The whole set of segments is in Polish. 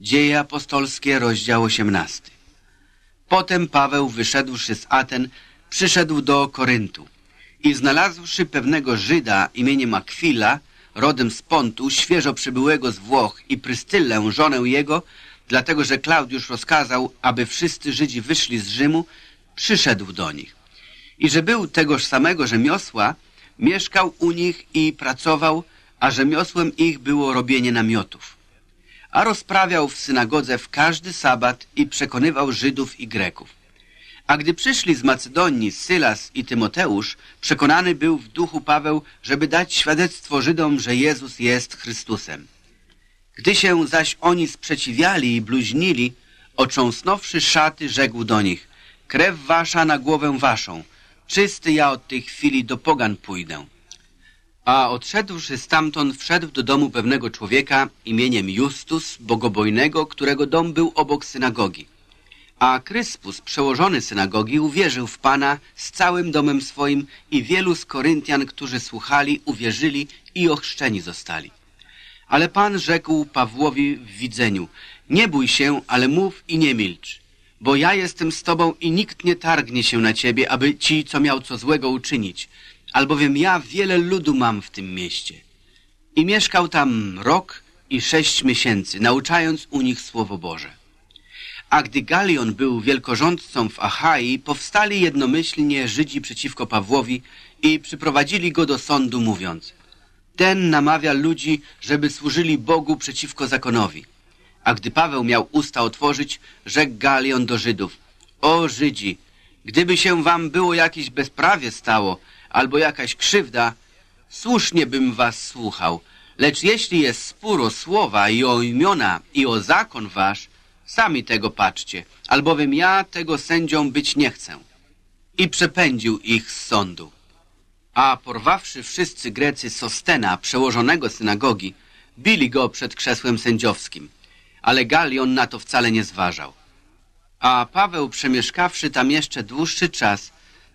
Dzieje apostolskie, rozdział 18. Potem Paweł, wyszedłszy z Aten, przyszedł do Koryntu i znalazłszy pewnego Żyda imieniem Akwila, rodem z Pontu, świeżo przybyłego z Włoch i Prystylę, żonę jego, dlatego że Klaudiusz rozkazał, aby wszyscy Żydzi wyszli z Rzymu, przyszedł do nich. I że był tegoż samego rzemiosła, mieszkał u nich i pracował, a rzemiosłem ich było robienie namiotów. A rozprawiał w synagodze w każdy sabat i przekonywał Żydów i Greków. A gdy przyszli z Macedonii Sylas i Tymoteusz, przekonany był w duchu Paweł, żeby dać świadectwo Żydom, że Jezus jest Chrystusem. Gdy się zaś oni sprzeciwiali i bluźnili, ocząsnąwszy szaty, rzekł do nich, krew wasza na głowę waszą, czysty ja od tej chwili do pogan pójdę. A odszedłszy stamtąd, wszedł do domu pewnego człowieka imieniem Justus, bogobojnego, którego dom był obok synagogi. A Kryspus, przełożony synagogi, uwierzył w Pana z całym domem swoim i wielu z Koryntian, którzy słuchali, uwierzyli i ochrzczeni zostali. Ale Pan rzekł Pawłowi w widzeniu, nie bój się, ale mów i nie milcz, bo ja jestem z Tobą i nikt nie targnie się na Ciebie, aby Ci, co miał co złego uczynić, albowiem ja wiele ludu mam w tym mieście. I mieszkał tam rok i sześć miesięcy, nauczając u nich Słowo Boże. A gdy Galion był wielkorządcą w Achai, powstali jednomyślnie Żydzi przeciwko Pawłowi i przyprowadzili go do sądu, mówiąc Ten namawia ludzi, żeby służyli Bogu przeciwko zakonowi. A gdy Paweł miał usta otworzyć, rzekł Galion do Żydów O Żydzi, gdyby się wam było jakieś bezprawie stało, albo jakaś krzywda, słusznie bym was słuchał. Lecz jeśli jest spór o słowa i o imiona i o zakon wasz, sami tego patrzcie, albowiem ja tego sędzią być nie chcę. I przepędził ich z sądu. A porwawszy wszyscy Grecy Sostena, przełożonego synagogi, bili go przed krzesłem sędziowskim. Ale Galion na to wcale nie zważał. A Paweł, przemieszkawszy tam jeszcze dłuższy czas,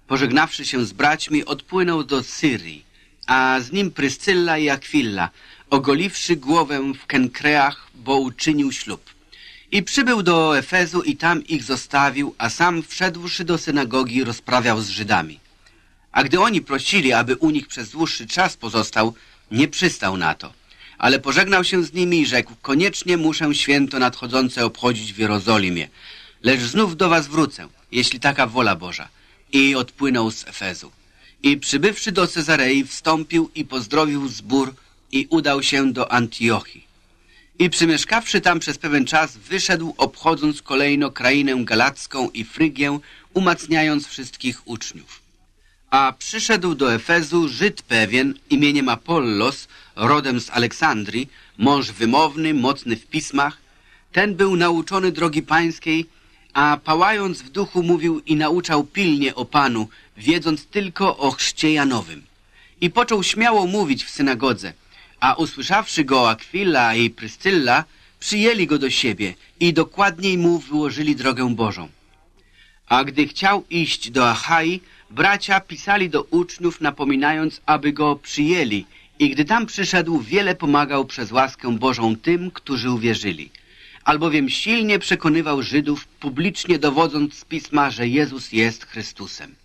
pożegnawszy się z braćmi, odpłynął do Syrii, a z nim Pryscylla i Akwilla, ogoliwszy głowę w Kenkreach, bo uczynił ślub. I przybył do Efezu i tam ich zostawił, a sam wszedłszy do synagogi rozprawiał z Żydami. A gdy oni prosili, aby u nich przez dłuższy czas pozostał, nie przystał na to. Ale pożegnał się z nimi i rzekł, koniecznie muszę święto nadchodzące obchodzić w Jerozolimie, lecz znów do was wrócę, jeśli taka wola Boża. I odpłynął z Efezu. I przybywszy do Cezarei, wstąpił i pozdrowił zbór i udał się do Antiochii. I przymieszkawszy tam przez pewien czas, wyszedł, obchodząc kolejno krainę galacką i Frygię, umacniając wszystkich uczniów. A przyszedł do Efezu Żyd pewien, imieniem Apollos, rodem z Aleksandrii, mąż wymowny, mocny w pismach. Ten był nauczony drogi pańskiej, a pałając w duchu mówił i nauczał pilnie o Panu, wiedząc tylko o chrzcie Janowym. I począł śmiało mówić w synagodze – a usłyszawszy go Aquila i Pryscylla, przyjęli go do siebie i dokładniej mu wyłożyli drogę Bożą. A gdy chciał iść do Achai, bracia pisali do uczniów, napominając, aby go przyjęli i gdy tam przyszedł, wiele pomagał przez łaskę Bożą tym, którzy uwierzyli. Albowiem silnie przekonywał Żydów, publicznie dowodząc z Pisma, że Jezus jest Chrystusem.